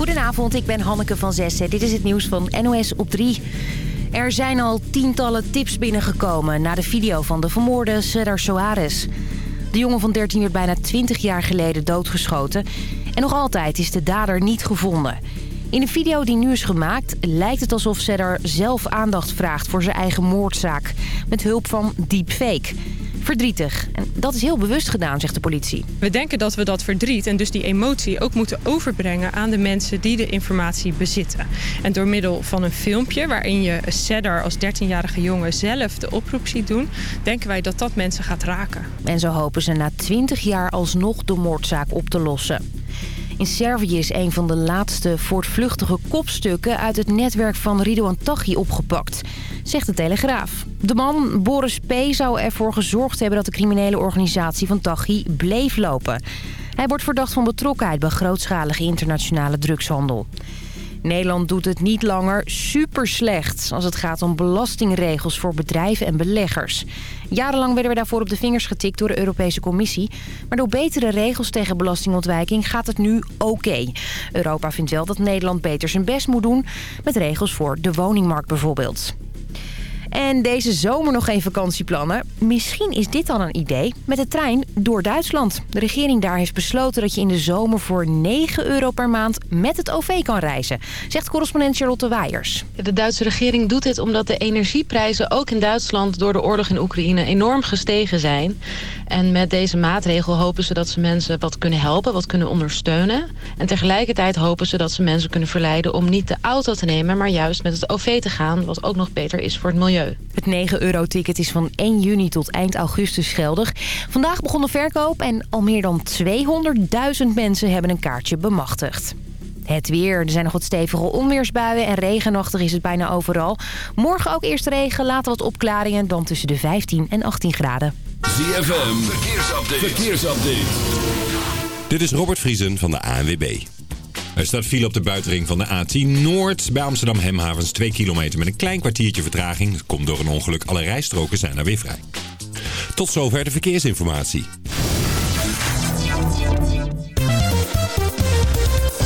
Goedenavond, ik ben Hanneke van Zessen. Dit is het nieuws van NOS op 3. Er zijn al tientallen tips binnengekomen na de video van de vermoorde Cedar Soares. De jongen van 13 werd bijna 20 jaar geleden doodgeschoten. En nog altijd is de dader niet gevonden. In de video die nu is gemaakt lijkt het alsof Cedar zelf aandacht vraagt voor zijn eigen moordzaak. Met hulp van deepfake. Verdrietig. En dat is heel bewust gedaan, zegt de politie. We denken dat we dat verdriet en dus die emotie ook moeten overbrengen aan de mensen die de informatie bezitten. En door middel van een filmpje waarin je Cedar als 13-jarige jongen zelf de oproep ziet doen, denken wij dat dat mensen gaat raken. En zo hopen ze na 20 jaar alsnog de moordzaak op te lossen. In Servië is een van de laatste voortvluchtige kopstukken uit het netwerk van Ridouan Taghi opgepakt, zegt de Telegraaf. De man, Boris P., zou ervoor gezorgd hebben dat de criminele organisatie van Taghi bleef lopen. Hij wordt verdacht van betrokkenheid bij grootschalige internationale drugshandel. Nederland doet het niet langer super slecht als het gaat om belastingregels voor bedrijven en beleggers. Jarenlang werden we daarvoor op de vingers getikt door de Europese Commissie. Maar door betere regels tegen belastingontwijking gaat het nu oké. Europa vindt wel dat Nederland beter zijn best moet doen... met regels voor de woningmarkt bijvoorbeeld. En deze zomer nog geen vakantieplannen? Misschien is dit dan een idee met de trein door Duitsland. De regering daar heeft besloten dat je in de zomer voor 9 euro per maand met het OV kan reizen. Zegt correspondent Charlotte Weijers. De Duitse regering doet dit omdat de energieprijzen ook in Duitsland door de oorlog in Oekraïne enorm gestegen zijn. En met deze maatregel hopen ze dat ze mensen wat kunnen helpen, wat kunnen ondersteunen. En tegelijkertijd hopen ze dat ze mensen kunnen verleiden om niet de auto te nemen, maar juist met het OV te gaan, wat ook nog beter is voor het milieu. Het 9-euro-ticket is van 1 juni tot eind augustus geldig. Vandaag begon de verkoop en al meer dan 200.000 mensen hebben een kaartje bemachtigd. Het weer. Er zijn nog wat stevige onweersbuien en regenachtig is het bijna overal. Morgen ook eerst regen, later wat opklaringen, dan tussen de 15 en 18 graden. ZFM, verkeersupdate. verkeersupdate. Dit is Robert Vriesen van de ANWB. Er staat file op de buitenring van de A10 Noord bij Amsterdam Hemhavens 2 kilometer met een klein kwartiertje vertraging. Dat komt door een ongeluk. Alle rijstroken zijn er weer vrij. Tot zover de verkeersinformatie.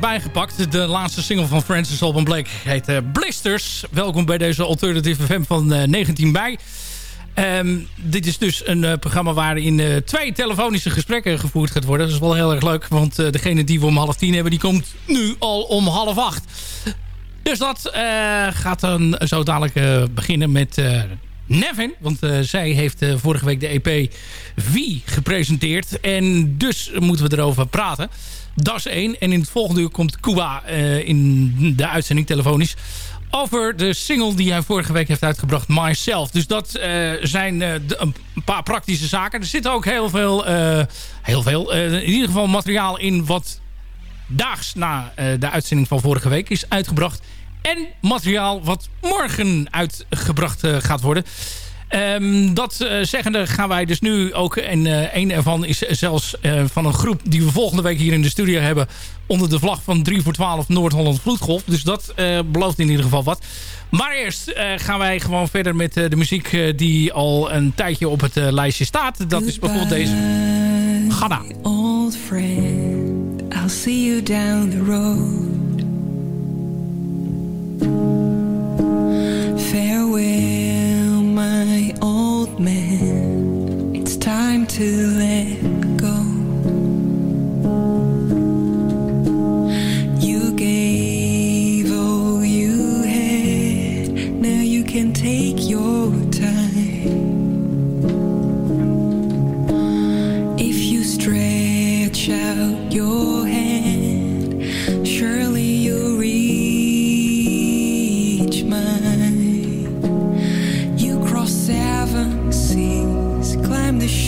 Bijgepakt. De laatste single van Francis Alban Blake heet uh, Blisters. Welkom bij deze Alternative FM van uh, 19 mei. Um, dit is dus een programma waarin twee telefonische gesprekken gevoerd gaat worden. Dat is wel heel erg leuk, want degene die we om half tien hebben... die komt nu al om half acht. Dus dat gaat dan zo dadelijk beginnen met Nevin. Want zij heeft vorige week de EP V gepresenteerd. En dus moeten we erover praten. Dat is één. En in het volgende uur komt Cuba uh, in de uitzending telefonisch over de single die hij vorige week heeft uitgebracht, Myself. Dus dat uh, zijn de, een paar praktische zaken. Er zit ook heel veel, heel veel in ieder geval materiaal in wat daags na de uitzending van vorige week is uitgebracht. En materiaal wat morgen uitgebracht gaat worden. Um, dat uh, zeggende gaan wij dus nu ook... en uh, een ervan is zelfs uh, van een groep die we volgende week hier in de studio hebben... onder de vlag van 3 voor 12 Noord-Holland Vloedgolf. Dus dat belooft in ieder geval wat. Maar eerst gaan wij gewoon verder met de muziek die al een tijdje op het lijstje staat. Dat is bijvoorbeeld deze. Ghana. Old friend, I'll see you down the road. Farewell. Man. It's time to let go. You gave all you had. Now you can take your time. If you stretch out your time the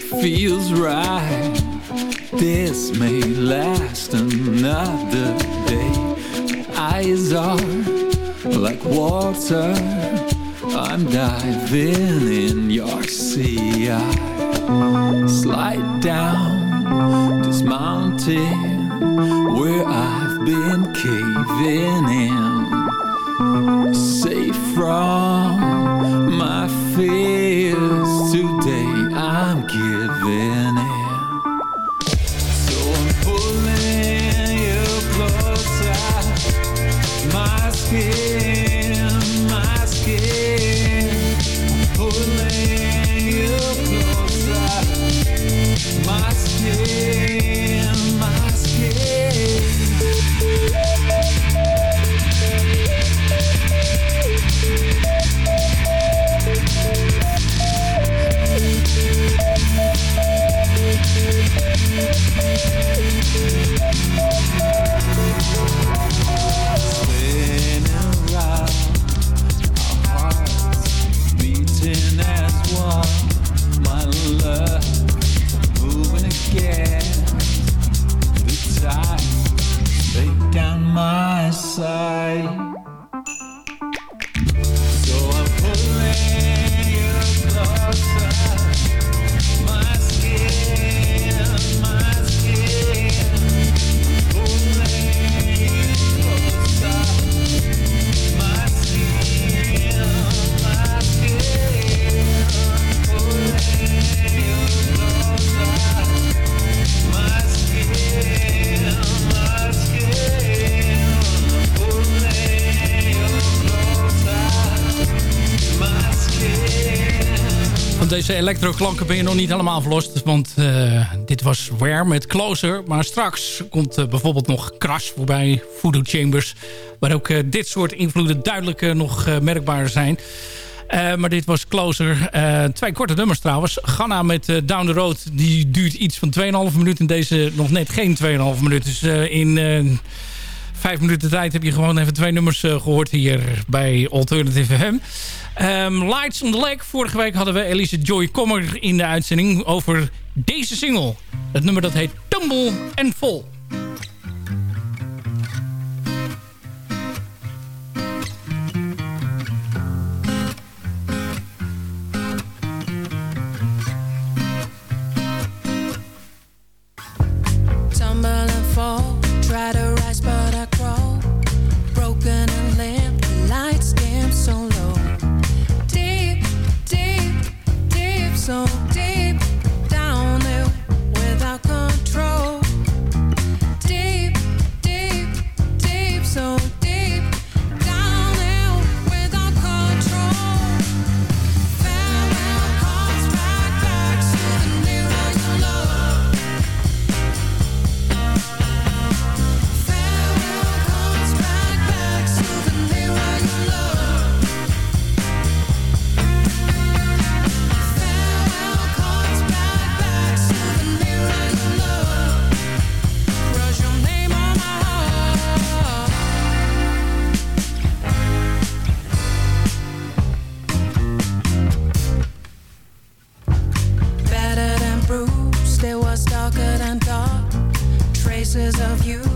feels right. This may last another day. Eyes are like water. I'm diving in your sea. I slide down this mountain where I've been caving in. Safe from my fear. Deze electro-klanken ben je nog niet helemaal verlost. Want uh, dit was Where met Closer. Maar straks komt uh, bijvoorbeeld nog Crash voorbij. Voodoo Chambers. Waar ook uh, dit soort invloeden duidelijk nog merkbaar zijn. maar dit was Closer. twee korte nummers trouwens. Ghana met Down the Road. Die duurt iets van 2,5 minuten. En deze nog net geen 2,5 minuten. Dus in vijf minuten tijd heb je gewoon even twee nummers gehoord hier bij Alternative FM. Um, Lights on the Lake. Vorige week hadden we Elise Joy Kommer in de uitzending over deze single. Het nummer dat heet Tumble and Fall. song. pieces of you.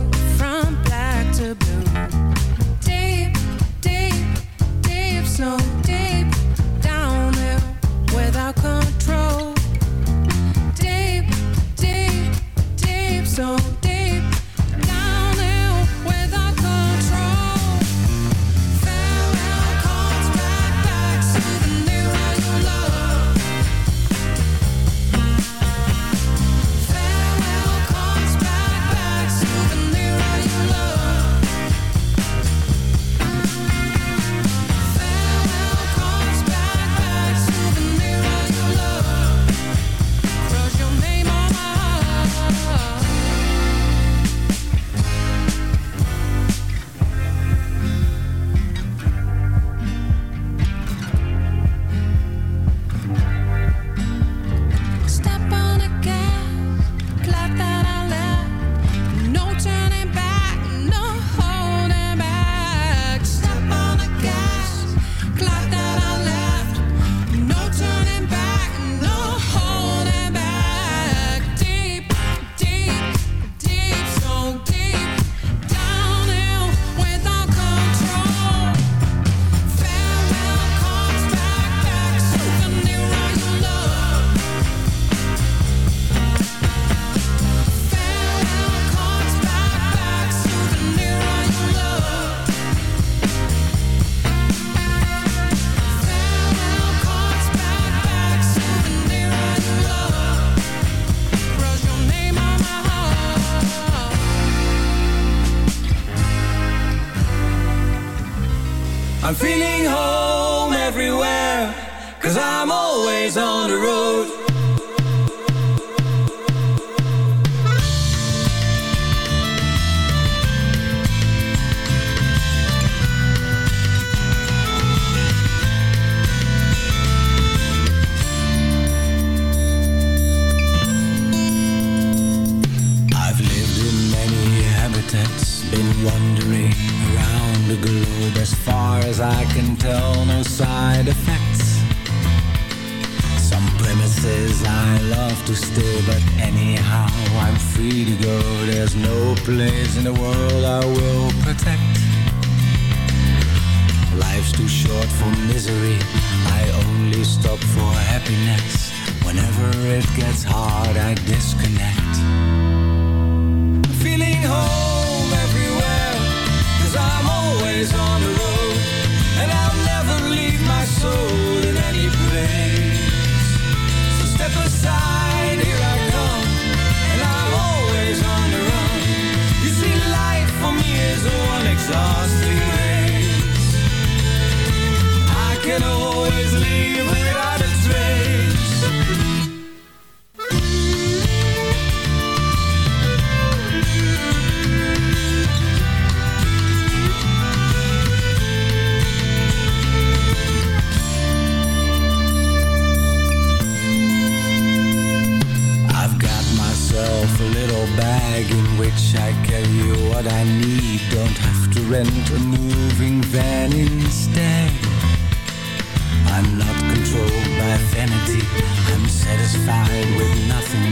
I'm feeling home everywhere, cause I'm always on the road. wandering the globe as far as I can tell no side effects. Some premises I love to stay but anyhow I'm free to go. There's no place in the world I will protect. Life's too short for misery. I only stop for happiness. Whenever it gets hard I disconnect. Feeling whole. I'm always on the road, and I'll never leave my soul in any place. So step aside, here I come, and I'm always on the run. You see, life for me is exhausting race. I can always leave without. Which I you what I need. Don't have to rent a moving van instead. I'm not controlled by vanity. I'm satisfied with nothingness.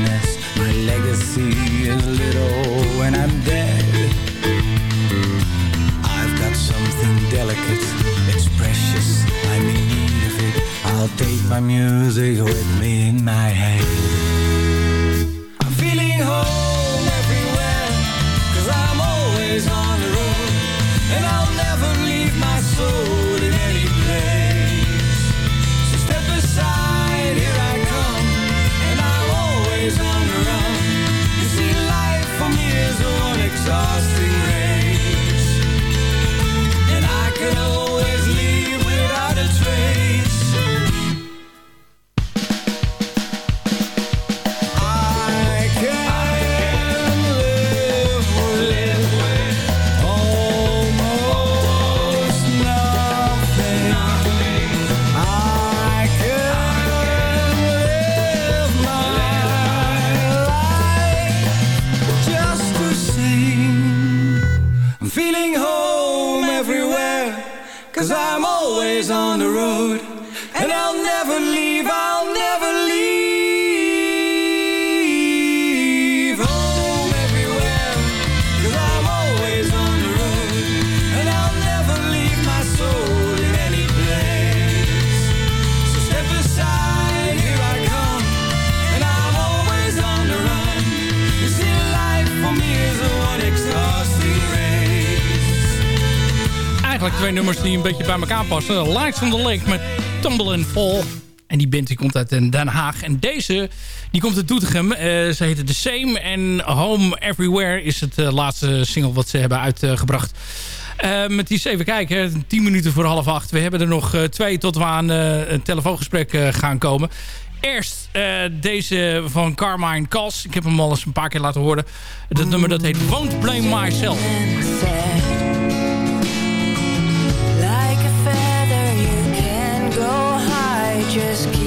Beetje bij elkaar passen. Lights on the Lake met Tumble and Fall. En die band die komt uit Den Haag. En deze die komt uit Doetinchem. Eh, ze heette The Same. En Home Everywhere is het eh, laatste single wat ze hebben uitgebracht. Eh, met die even kijken. 10 minuten voor half acht. We hebben er nog twee tot we aan een telefoongesprek gaan komen. Eerst deze van Carmine Kals. Ik heb hem al eens een paar keer laten horen. Dat nummer dat heet Won't Blame Myself. Just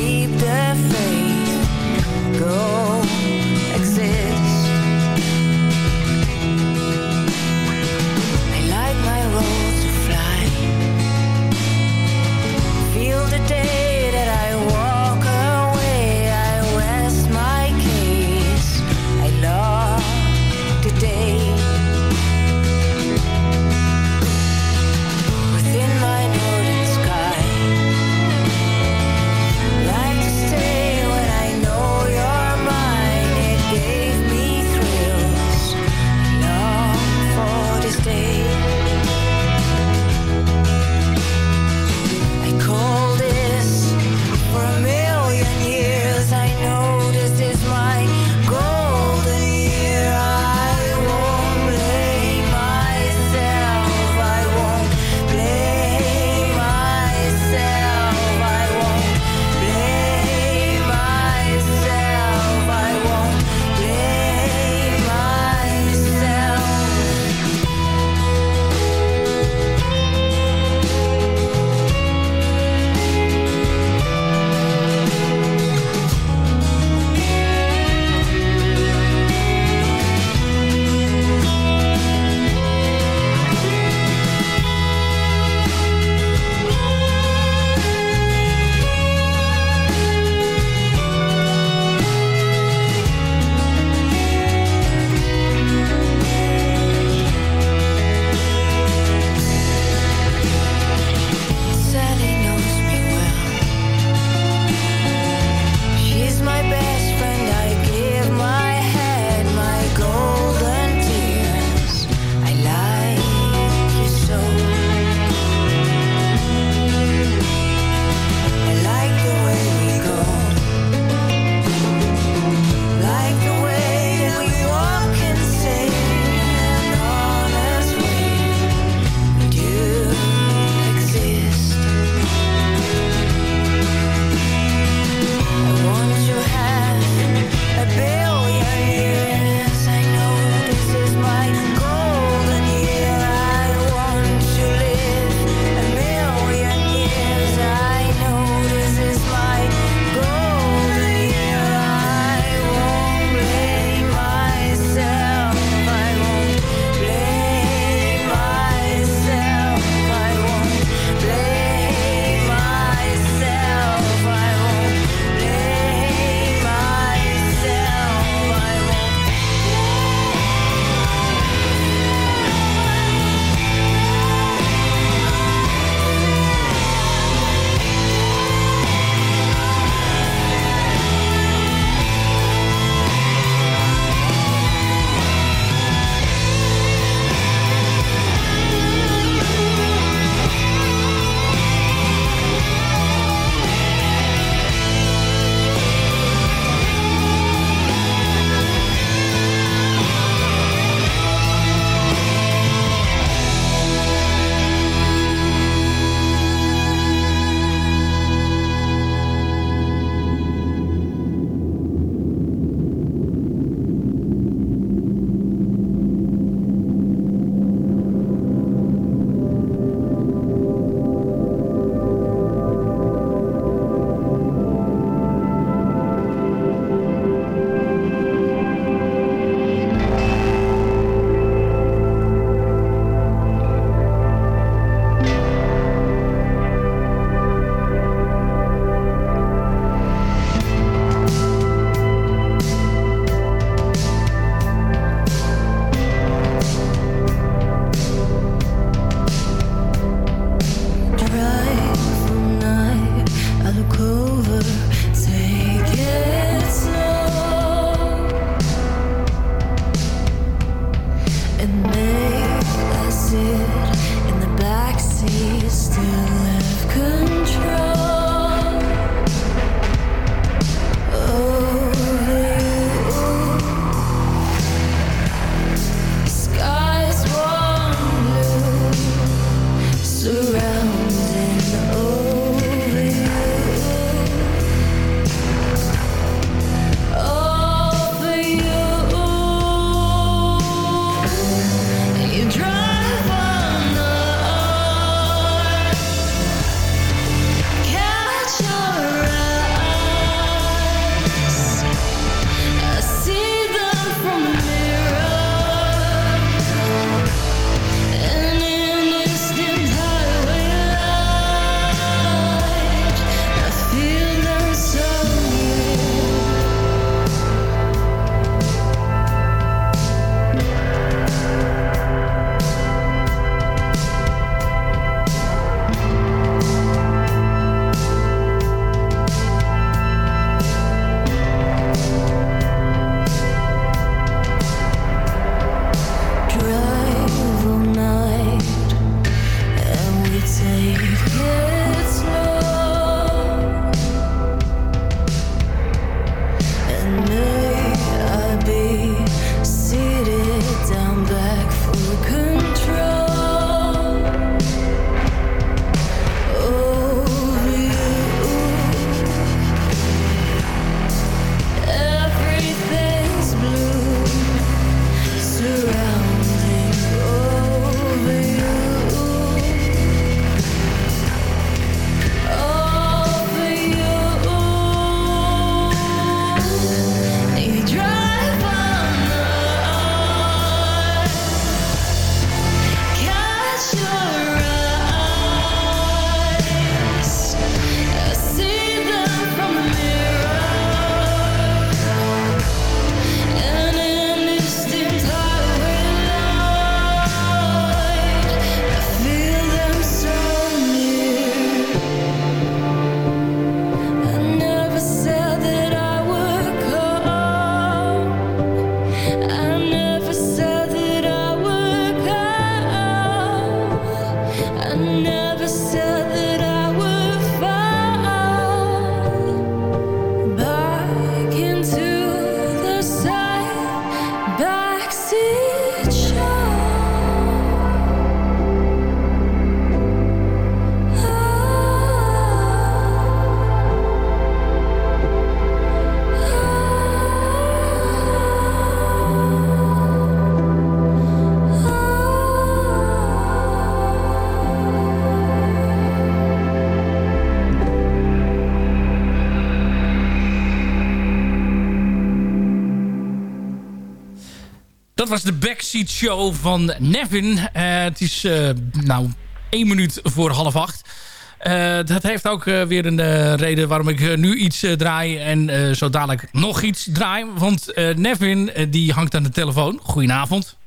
Dat was de Backseat Show van Nevin. Eh, het is eh, nou één minuut voor half acht. Eh, dat heeft ook weer een reden waarom ik nu iets draai en zo dadelijk nog iets draai. Want Nevin die hangt aan de telefoon. Goedenavond.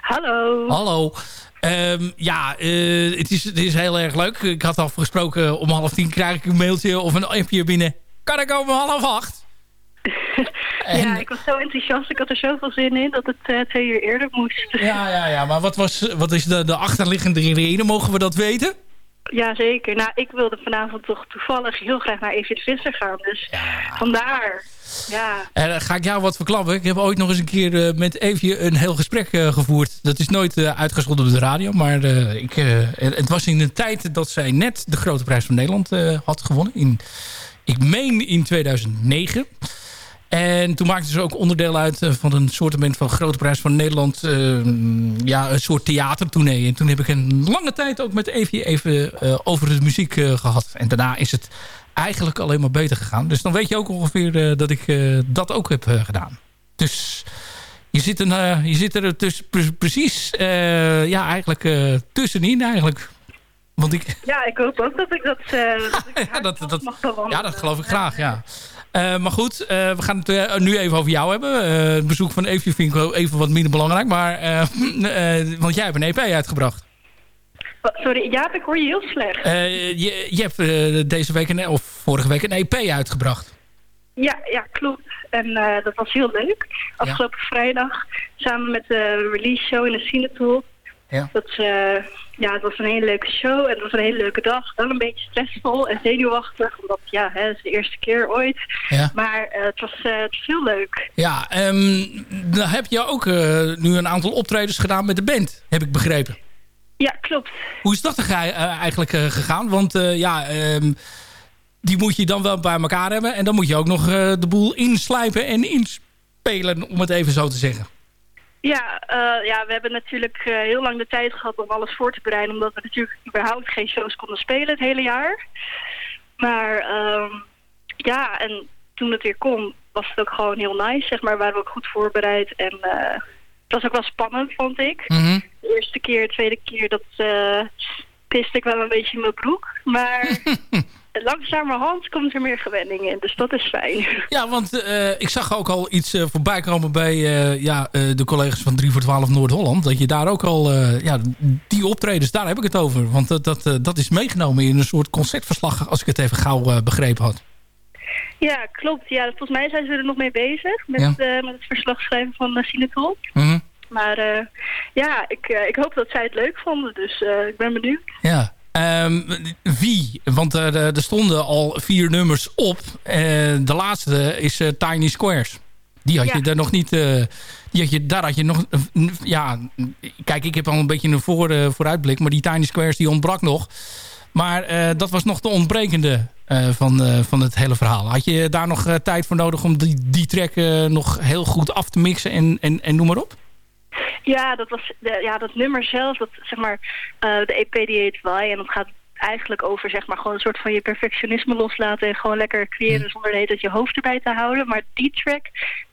Hallo. Hallo. Ehm, ja, het, is, het is heel erg leuk. Ik had afgesproken om half tien krijg ik een mailtje of een appje binnen. Kan ik om half acht? Ja, ik was zo enthousiast. Ik had er zoveel zin in dat het eh, twee uur eerder moest. Ja, ja, ja. Maar wat, was, wat is de, de achterliggende reden? Mogen we dat weten? Jazeker. Nou, ik wilde vanavond toch toevallig heel graag naar Evie de Visser gaan. Dus vandaar. Ja. En dan ga ik jou wat verklappen. Ik heb ooit nog eens een keer eh, met Evie een heel gesprek eh, gevoerd. Dat is nooit eh, uitgezonden op de radio. Maar eh, ik, eh, het was in een tijd dat zij net de Grote Prijs van Nederland eh, had gewonnen. In, ik meen in 2009. En toen maakten ze ook onderdeel uit eh, van een soort van Grote Prijs van Nederland. eh, ja, een soort theatertournee. En toen heb ik een lange tijd ook met Evie even eh, over de muziek eh, gehad. En daarna is het eigenlijk alleen maar beter gegaan. Dus dan weet je ook ongeveer dat ik dat ook heb gedaan. Dus je zit, een, je zit er dus pre- precies ja, eigenlijk tussenin eigenlijk. Want ik, ja, ik hoop ook dat ik dat, dat, ik ja, dat, dat, mag bewandelen. ja, dat geloof ik graag, ja. Eh, maar goed, eh, we gaan het eh, nu even over jou hebben. Het bezoek van Evie vind ik wel even wat minder belangrijk. Maar, want jij hebt een EP uitgebracht. Sorry, Jaap, ik hoor je heel slecht. Je, je hebt deze week, een, of vorige week, een EP uitgebracht. Ja, ja, klopt. En dat was heel leuk. Afgelopen vrijdag, samen met de release show in de Cinetool. Ja. Dat, eh, ja, het was een hele leuke show en het was een hele leuke dag. Wel een beetje stressvol en zenuwachtig, omdat ja, hè, het is de eerste keer ooit. Ja. Maar eh, het, was, eh, het was heel leuk. Ja, ehm, dan heb je ook eh, nu een aantal optredens gedaan met de band, heb ik begrepen. Ja, klopt. Hoe is dat er ge- eigenlijk gegaan? Want ja, ehm, die moet je dan wel bij elkaar hebben. En dan moet je ook nog de boel inslijpen en inspelen, om het even zo te zeggen. Ja, eh, ja, we hebben natuurlijk eh, heel lang de tijd gehad om alles voor te bereiden. Omdat we natuurlijk überhaupt geen shows konden spelen het hele jaar. Maar ehm, ja, en toen het weer kon, was het ook gewoon heel nice. Zeg maar, waren we ook goed voorbereid. En eh, het was ook wel spannend, vond ik. Mhm. De eerste keer, de tweede keer, dat piste ik wel een beetje in mijn broek. Maar langzamerhand komt er meer gewenning in. Dus dat is fijn. Ja, want eh, ik zag ook al iets eh, voorbij komen bij eh, ja, de collega's van 3 voor 12 Noord-Holland. Dat je daar ook al, ja, die optredens, daar heb ik het over. Want dat, dat, dat is meegenomen in een soort concertverslag, als ik het even gauw begrepen had. Ja, klopt. Ja, volgens mij zijn ze er nog mee bezig met, Ja. met het verslag schrijven van Cinetol. Mhm. Maar ja, ik, ik hoop dat zij het leuk vonden, dus ik ben benieuwd. Ja. Ehm, wie? Want eh, er er stonden al vier nummers op. Eh, de laatste is eh, Tiny Squares. Die had Ja. je daar nog niet... eh, die had je, daar had je nog... ja, kijk, ik heb al een beetje een voor, vooruitblik. Maar die Tiny Squares die ontbrak nog. Maar dat was nog de ontbrekende van, van het hele verhaal. Had je daar nog tijd voor nodig om die, die track nog heel goed af te mixen en, en, en noem maar op? Ja, dat, was, de, ja, dat nummer zelf, dat, zeg maar, eh, de EP die heet Why. En dat gaat eigenlijk over zeg maar, gewoon een soort van je perfectionisme loslaten... en gewoon lekker creëren zonder de tijd je hoofd erbij te houden. Maar die track,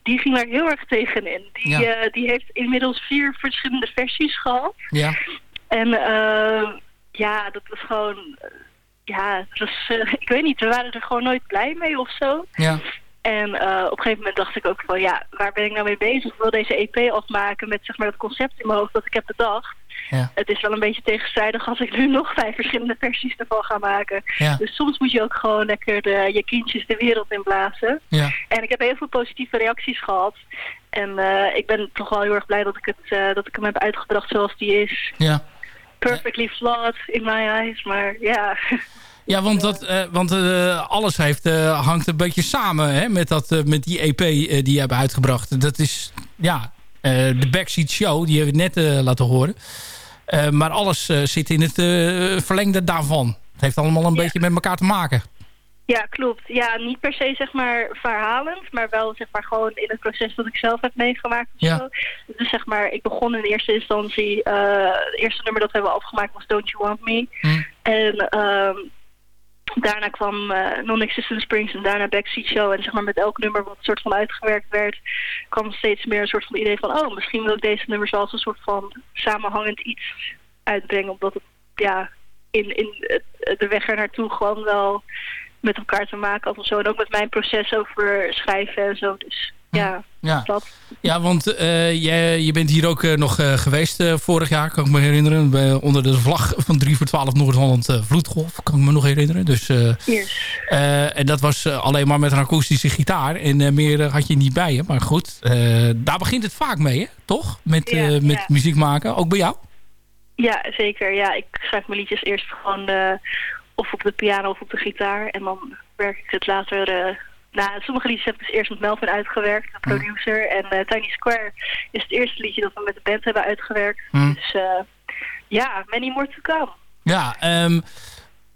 die ging daar heel erg tegenin. Die, Ja. eh, die heeft inmiddels vier verschillende versies gehad. Ja. En eh, ja, dat was gewoon... ja, het was, ik weet niet, we waren er gewoon nooit blij mee of zo. Ja. En eh, op een gegeven moment dacht ik ook van, ja, waar ben ik nou mee bezig? Ik wil deze EP afmaken met zeg maar dat concept in mijn hoofd dat ik heb bedacht. Ja. Het is wel een beetje tegenstrijdig als ik nu nog vijf verschillende versies ervan ga maken. Ja. Dus soms moet je ook gewoon lekker de, je kindjes de wereld in blazen. Ja. En ik heb heel veel positieve reacties gehad. En eh, ik ben toch wel heel erg blij dat ik, het, eh, dat ik hem heb uitgebracht zoals die is. Ja. Perfectly flawed in my eyes, maar ja. Ja, want, dat, eh, want eh, alles heeft, eh, hangt een beetje samen hè, met, dat, met die EP die je hebt uitgebracht. Dat is ja, de Backseat Show, die hebben we net laten horen. Maar alles zit in het verlengde daarvan. Het heeft allemaal een beetje met elkaar te maken. Ja, klopt. Ja, niet per se zeg maar verhalend, maar wel zeg maar gewoon in het proces dat ik zelf heb meegemaakt. of Ja. zo. Dus zeg maar, ik begon in eerste instantie, het eerste nummer dat we hebben afgemaakt was Don't You Want Me. Hm. En ehm, daarna kwam eh Non-Existent Springs en daarna Backseat Show. En zeg maar met elk nummer wat soort van uitgewerkt werd, kwam steeds meer een soort van idee van... oh, misschien wil ik deze nummers als een soort van samenhangend iets uitbrengen. Omdat het, ja, in, in de weg er naartoe gewoon wel met elkaar te maken had of zo. En ook met mijn proces over schrijven en zo. Dus ja, Ja. dat. Ja, want eh, je, je bent hier ook eh, nog eh, geweest vorig jaar, kan ik me herinneren. Bij, onder de vlag van 3 voor 12 Noord-Holland Vloedgolf, kan ik me nog herinneren. Dus, Yes. en dat was alleen maar met een akoestische gitaar. En meer had je niet bij je. Maar goed, daar begint het vaak mee, hè? toch? Met, Ja, met ja. muziek maken, ook bij jou? Ja, zeker. Ja, ik schrijf mijn liedjes eerst gewoon of op de piano of op de gitaar. En dan werk ik het later... nou, sommige liedjes heb ik dus eerst met Melvin uitgewerkt, de producer. En eh, Tiny Square is het eerste liedje dat we met de band hebben uitgewerkt. Hm. Dus eh, ja, many more to come. Ja, ehm,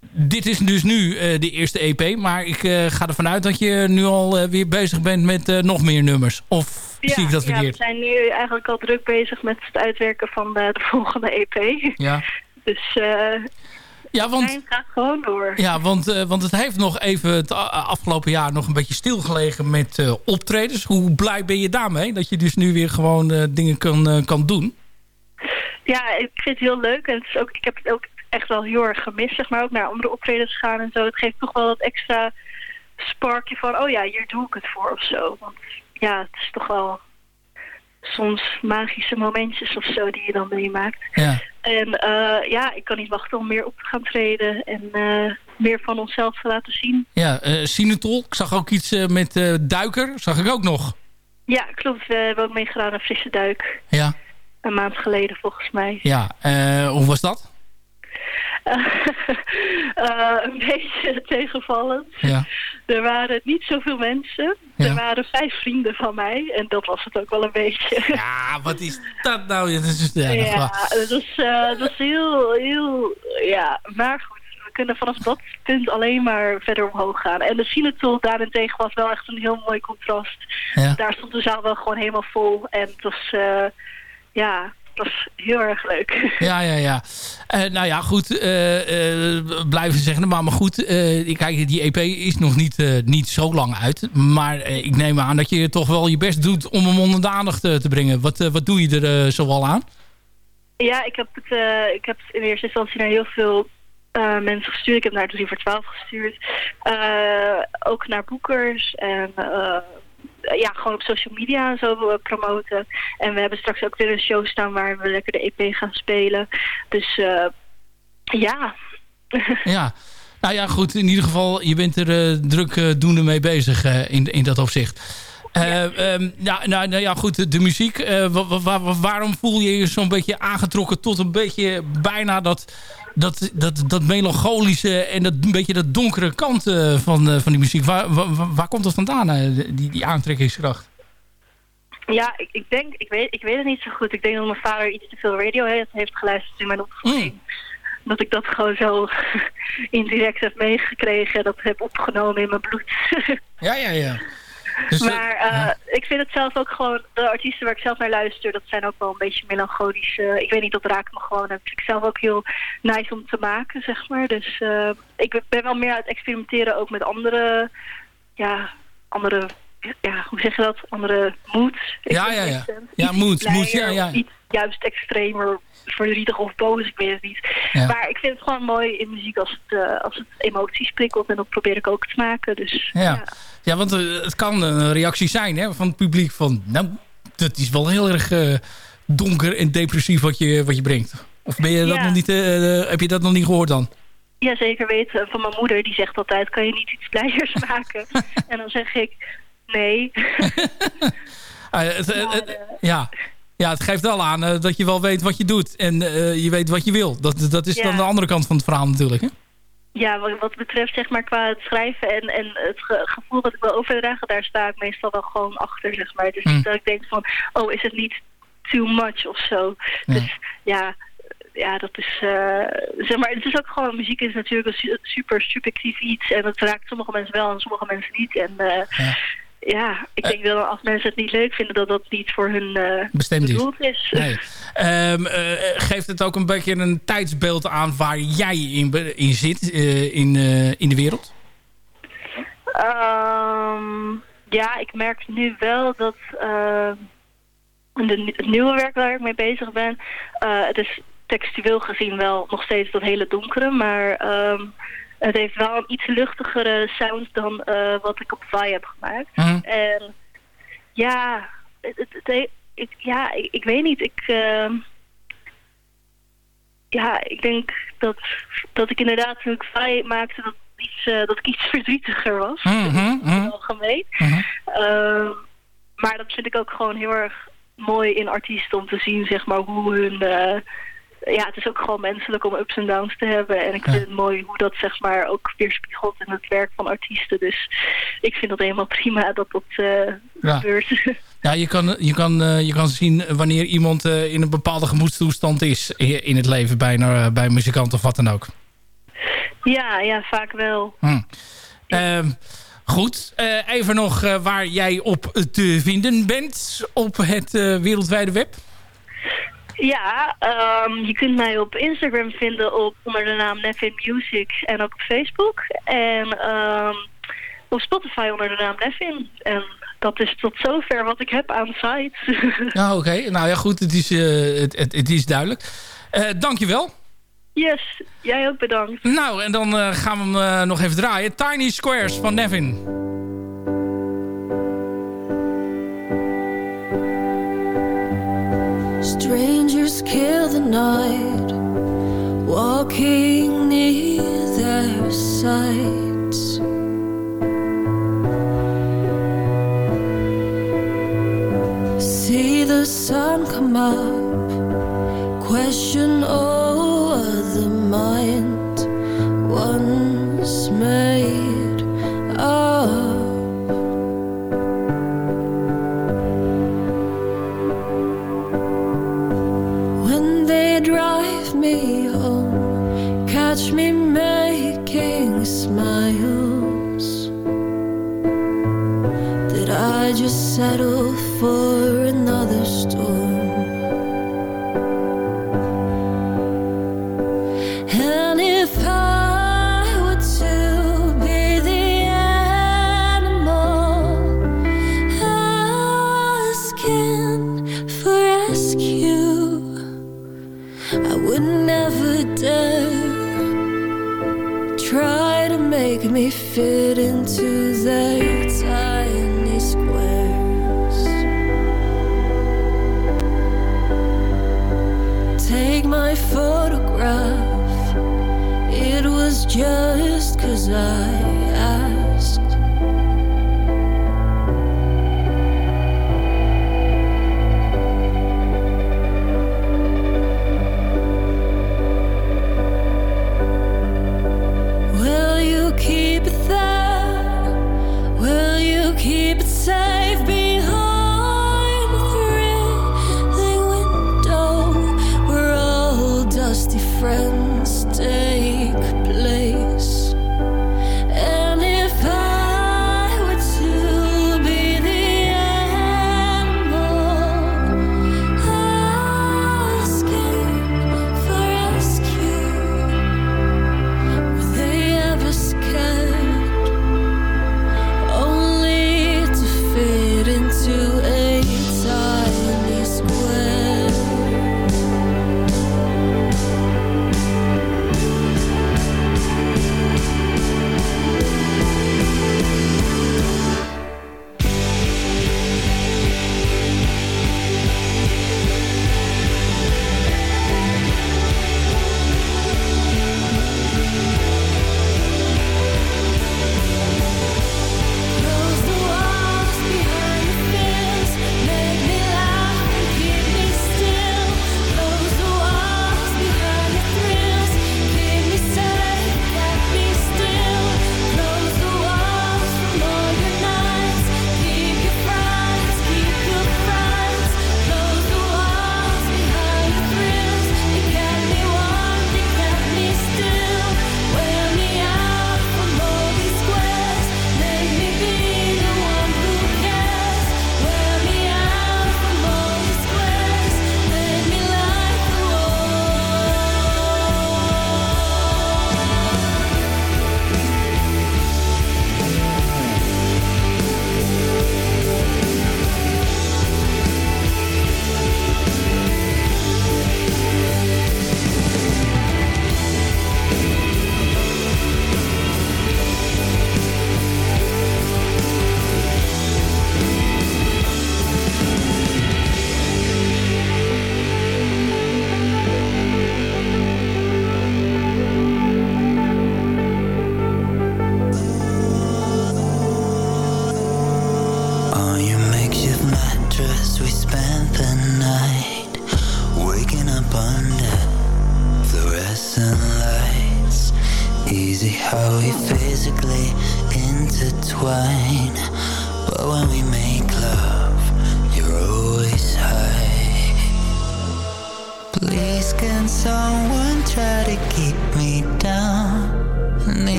dit is dus nu eh, de eerste EP. Maar ik ga ervan uit dat je nu al weer bezig bent met nog meer nummers. Of Ja, zie ik dat ja, we verkeerd? zijn nu eigenlijk al druk bezig met het uitwerken van de volgende EP. Ja, Dus eh ja want... het gaat gewoon door. Ja, want, eh, want het heeft nog even het afgelopen jaar nog een beetje stilgelegen met eh, optredens. Hoe blij ben je daarmee? Dat je dus nu weer gewoon eh, dingen kan, kan doen? Ja, ik vind het heel leuk. En het is ook, ik heb het ook echt wel heel erg gemist, zeg maar. Ook naar andere optredens gaan en zo. Het geeft toch wel dat extra sparkje van, oh ja, hier doe ik het voor of zo. Want ja, het is toch wel soms magische momentjes of zo die je dan meemaakt. Ja. En eh, ja, ik kan niet wachten om meer op te gaan treden en eh, meer van onszelf te laten zien. Ja, eh Sinatol. Ik zag ook iets met Duiker. Zag ik ook nog. Ja, klopt. We hebben ook meegedaan aan Frisse Duik. Ja, Een maand geleden volgens mij. ja. Hoe was dat? Eh, een beetje tegenvallend. Ja. Er waren niet zoveel mensen. Ja. Er waren vijf vrienden van mij. En dat was het ook wel een beetje. Ja, wat is dat nou? Ja, dat is, ja, dat is Ja, wel- dat is, eh, dat is heel, heel... Ja, maar goed. We kunnen vanaf dat punt alleen maar verder omhoog gaan. En de Sinatol daarentegen was wel echt een heel mooi contrast. Ja. Daar stond de zaal wel gewoon helemaal vol. En het was... eh, ja, het was heel erg leuk. Ja, ja, ja. Eh, nou ja, goed. eh, eh, blijven zeggen. Maar, maar goed, kijk, die EP is nog niet, niet zo lang uit. Maar ik neem aan dat je toch wel je best doet om hem onder de aandacht te brengen. Wat, wat doe je er zoal aan? Ja, ik heb het, ik heb het in eerste instantie naar heel veel mensen gestuurd. Ik heb naar 3 voor 12 gestuurd. Ook naar boekers en eh, ja, gewoon op social media en zo eh, promoten. En we hebben straks ook weer een show staan waar we lekker de EP gaan spelen. Dus eh, ja. Ja. Nou ja, goed. In ieder geval, je bent er eh, druk eh, doende mee bezig eh, in, in dat opzicht. Eh, ehm, ja, nou, nou ja, goed. De muziek. eh, wa- wa- wa- waarom voel je je zo'n beetje aangetrokken tot een beetje bijna dat, dat, dat, dat melancholische en dat een beetje dat donkere kant eh, van, eh, van die muziek? Waar, waar, waar komt dat vandaan, eh, die, die aantrekkingskracht? Ja, ik, ik denk, ik weet, ik weet het niet zo goed. Ik denk dat mijn vader iets te veel radio heeft, heeft geluisterd in mijn opvoeding. Dat ik dat gewoon zo indirect heb meegekregen en dat heb opgenomen in mijn bloed. Ja, ja, ja. Dus, eh, maar eh, ik vind het zelf ook gewoon, de artiesten waar ik zelf naar luister, dat zijn ook wel een beetje melancholische. ik weet niet, dat raakt me gewoon. Dat vind ik zelf ook heel nice om te maken, zeg maar. Dus eh, ik ben wel meer aan het experimenteren ook met andere, ja, andere, ja, hoe zeg je dat? Andere moods. Ik Ja, ja, niet, ja. eh, Ja, moods, moods, ja, ja. of Iets juist extremer, verdrietig of boos, ik weet het niet. Ja. Maar ik vind het gewoon mooi in muziek als het, eh, als het emoties prikkelt. En dat probeer ik ook te maken. Dus Ja, ja want eh, het kan een reactie zijn hè, van het publiek van... nou, dat is wel heel erg eh, donker en depressief wat je, wat je brengt. Of ben je dat Ja. nog niet, eh, heb je dat nog niet gehoord dan? Ja, zeker weten. Van mijn moeder, die zegt altijd, kan je niet iets blijers maken? en dan zeg ik, nee. Ah, het, het- Maar, het- ja. ja, het geeft wel aan dat je wel weet wat je doet. En je weet wat je wil. Dat, dat is Ja. dan de andere kant van het verhaal natuurlijk. Hè? Ja, wat, wat betreft zeg maar qua het schrijven en, en het ge- gevoel dat ik wil overdragen, daar sta ik meestal wel gewoon achter, zeg maar. Dus Hm. niet dat ik denk van, oh, is het niet too much of zo? Ja. Dus ja, ja, dat is, eh, zeg maar, het is ook gewoon, muziek is natuurlijk een su- super subjectief iets en het raakt sommige mensen wel en sommige mensen niet. En eh, Ja. Ja, ik denk wel als mensen het niet leuk vinden... dat dat niet voor hun eh Bestemd is. bedoeld is. Nee. Ehm, eh, geeft het ook een beetje een tijdsbeeld aan waar jij in, in zit eh, in, eh, in de wereld? Ehm, ja, ik merk nu wel dat de, het nieuwe werk waar ik mee bezig ben, eh, het is textueel gezien wel nog steeds dat hele donkere, maar ehm, het heeft wel een iets luchtigere sound dan eh, wat ik op Vi heb gemaakt. Mhm. En ja, het, het, het he- ik, ja ik, ik weet niet, ik... ehm, ja, ik denk dat, dat ik inderdaad toen ik Vi maakte dat, iets, eh, dat ik iets verdrietiger was. Mhm. het algemeen. Mhm. Ehm, maar dat vind ik ook gewoon heel erg mooi in artiesten om te zien, zeg maar, hoe hun... ja, het is ook gewoon menselijk om ups en downs te hebben. En ik vind het mooi hoe dat, zeg maar, ook weerspiegelt in het werk van artiesten. Dus ik vind dat helemaal prima dat dat eh, Ja. gebeurt. Ja, je kan, je, kan, eh, je kan zien wanneer iemand eh, in een bepaalde gemoedstoestand is in het leven bij, een, bij een muzikant of wat dan ook. ja, ja, vaak wel. Hm. Ehm, goed, even nog waar jij op te vinden bent op het wereldwijde web. Ja, ehm, je kunt mij op Instagram vinden op, onder de naam Nevin Music en ook op Facebook. En ehm, op Spotify onder de naam Nevin. En dat is tot zover wat ik heb aan sites. Ja, oké. Nou ja, goed. Het is, eh, het, het, het is duidelijk. Eh dankjewel. yes, jij ook bedankt. Nou, en dan eh, gaan we hem nog even draaien. Tiny Squares van Nevin. Kill the night, walking near their sights. See the sun come up, question over the mind me home, catch me making smiles. Did I just settle for me fit into their tiny squares. Take my photograph. It was just cause I asked.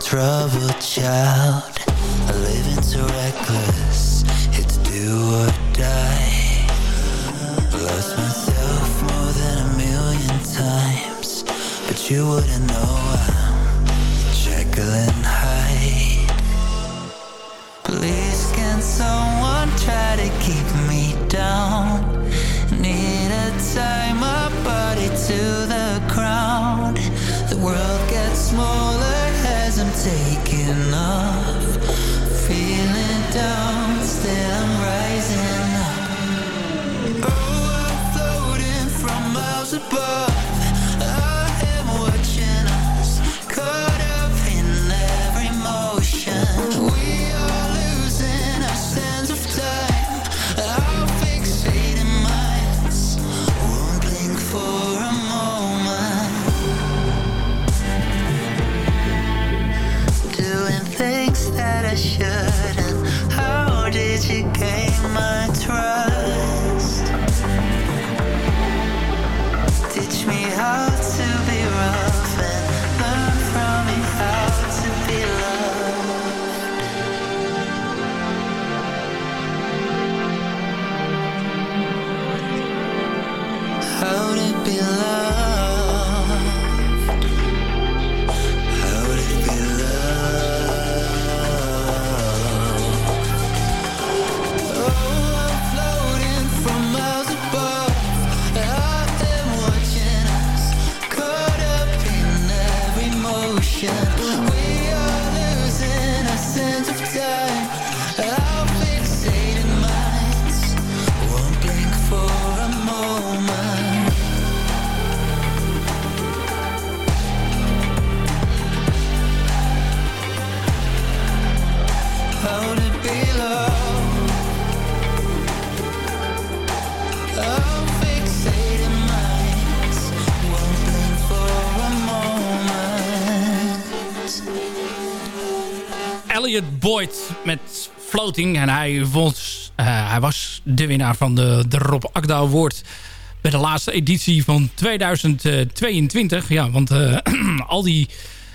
Troubled child? I live into reckless, it's do or die. Lost myself more than a million times, but you wouldn't know I'm Jekyll Elliot Boyd met Floating. En hij, vond, eh, hij was de winnaar van de, de Rob Akda Award... bij de laatste editie van 2022. Ja, want eh, al die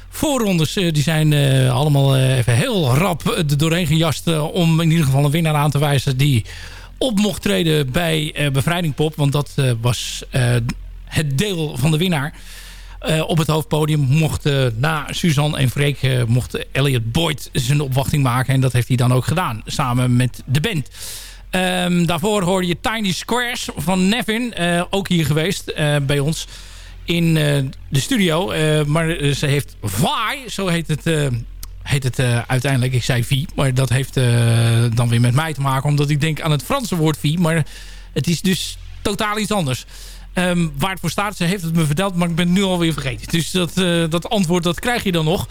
voorrondes eh, die zijn allemaal even heel rap doorheen gejast... om in ieder geval een winnaar aan te wijzen... die op mocht treden bij Bevrijding Pop. Want dat was het deel van de winnaar. Eh, op het hoofdpodium mocht eh, na Suzanne en Freek... eh, mocht Elliot Boyd zijn opwachting maken. En dat heeft hij dan ook gedaan, samen met de band. Ehm, daarvoor hoorde je Tiny Squares van Nevin. ook hier geweest bij ons in de studio. Maar ze heeft Vi, zo heet het, heet het uiteindelijk. Ik zei Vi, maar dat heeft dan weer met mij te maken. Omdat ik denk aan het Franse woord Vi. Maar het is dus totaal iets anders. Ehm, waar het voor staat, ze heeft het me verteld, maar ik ben nu alweer vergeten. Dus dat, eh, dat antwoord, dat krijg je dan nog.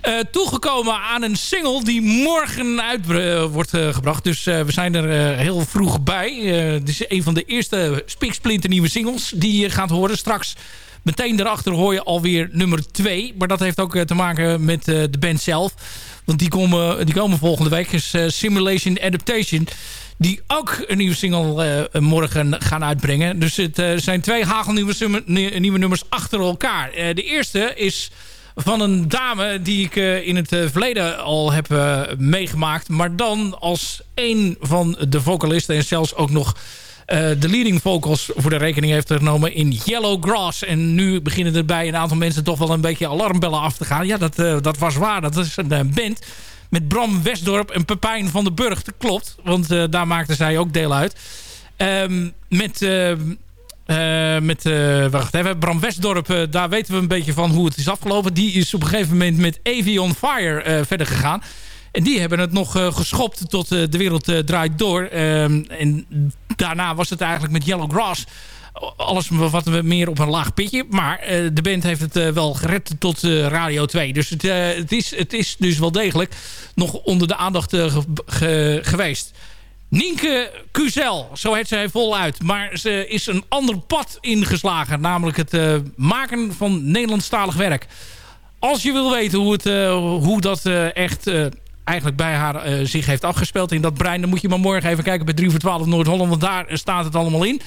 Eh, toegekomen aan een single die morgen uit eh, wordt gebracht. Dus we zijn er heel vroeg bij. Dit is een van de eerste spiksplinter nieuwe singles die je gaat horen. Straks meteen daarachter hoor je alweer nummer 2. Maar dat heeft ook te maken met de band zelf. Want die komen, die komen volgende week. is Simulation Adaptation. Die ook een nieuwe single eh, morgen gaan uitbrengen. Dus het eh, zijn twee hagelnieuwe nieuwe nummers achter elkaar. Eh, de eerste is van een dame die ik in het verleden al heb meegemaakt. Maar dan als een van de vocalisten en zelfs ook nog de leading vocals voor de rekening heeft genomen in Yellow Grass. En nu beginnen er bij een aantal mensen toch wel een beetje alarmbellen af te gaan. Ja, dat, dat was waar. Dat is een band met Bram Westdorp en Pepijn van den Burg. Dat klopt, want eh, daar maakten zij ook deel uit. Ehm, met... eh, met wacht even, Bram Westdorp, daar weten we een beetje van hoe het is afgelopen. Die is op een gegeven moment met Avi on Fire verder gegaan. En die hebben het nog eh, geschopt tot de wereld draait door. Ehm, en daarna was het eigenlijk met Yellow Grass alles wat we meer op een laag pitje. Maar eh, de band heeft het eh, wel gered tot eh, Radio 2. Dus het, het, is, het is dus wel degelijk nog onder de aandacht ge- ge- geweest. Nienke Kuzel, zo heet zij voluit. Maar ze is een ander pad ingeslagen. Namelijk het maken van Nederlandstalig werk. Als je wil weten hoe, het, hoe dat echt eigenlijk bij haar zich heeft afgespeeld in dat brein... dan moet je maar morgen even kijken bij 3 voor 12 Noord-Holland. Want daar staat het allemaal in.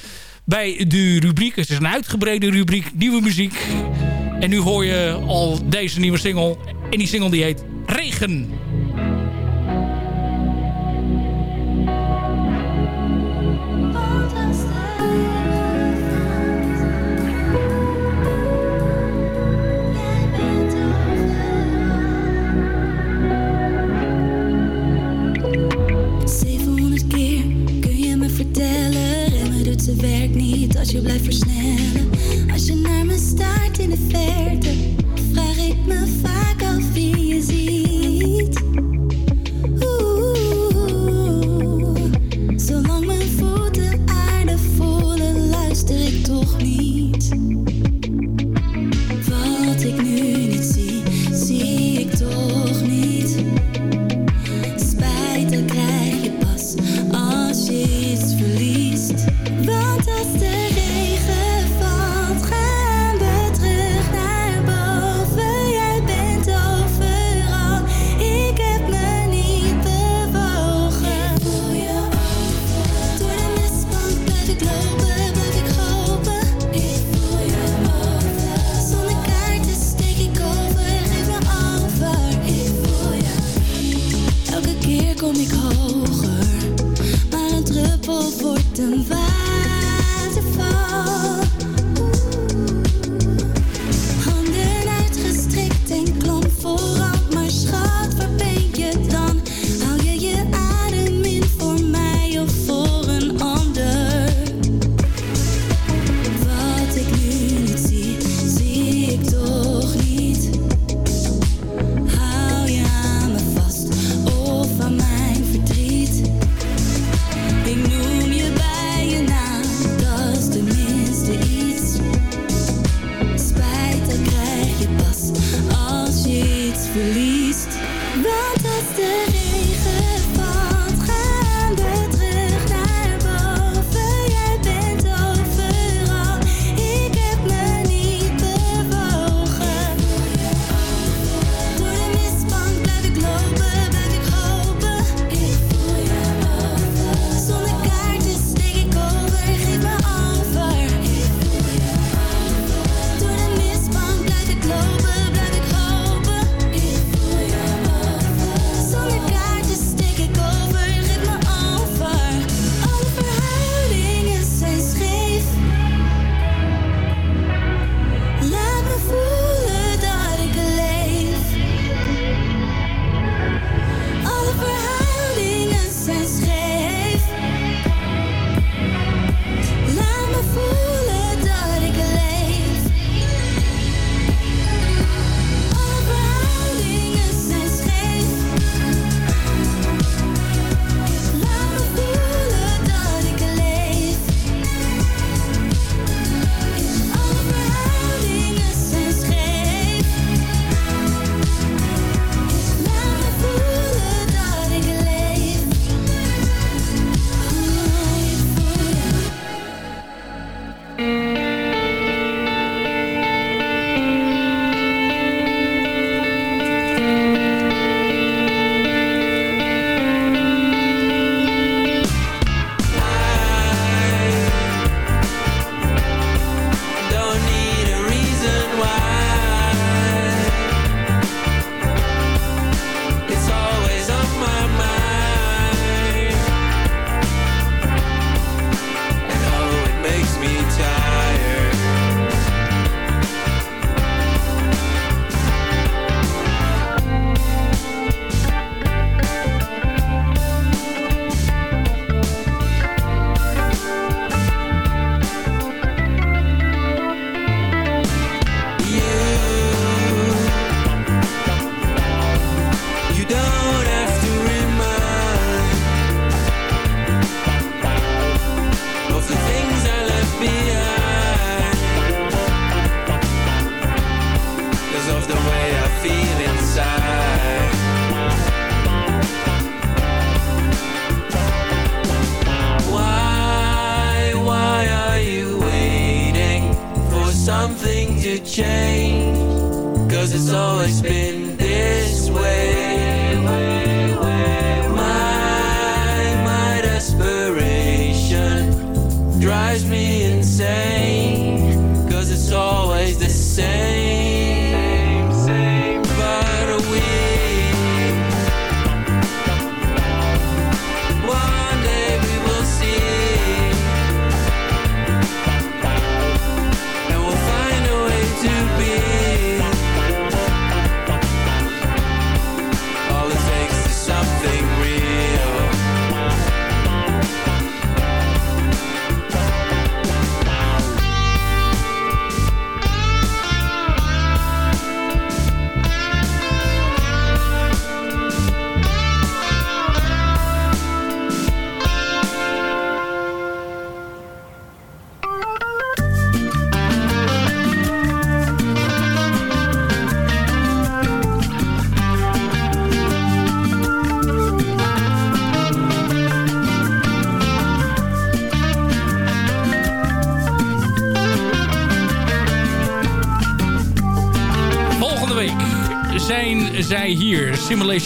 Bij de rubriek, het is een uitgebreide rubriek, nieuwe muziek. En nu hoor je al deze nieuwe single. En die single die heet Regen. Remmen doet zijn werk niet als je blijft versnellen. Als je naar me staart in de verte Vraag ik me vaak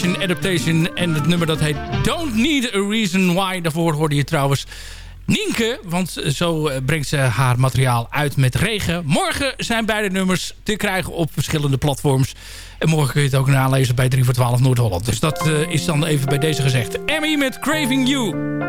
Adaptation. En het nummer dat heet Don't Need a Reason Why. Daarvoor hoorde je trouwens Nienke. Want zo eh, brengt ze haar materiaal uit met regen. Morgen zijn beide nummers te krijgen op verschillende platforms. En morgen kun je het ook nalezen bij 3 voor 12 Noord-Holland. Dus dat eh, is dan even bij deze gezegd. Emmy met Craving You.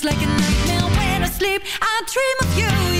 feels like a nightmare when I sleep. I dream of you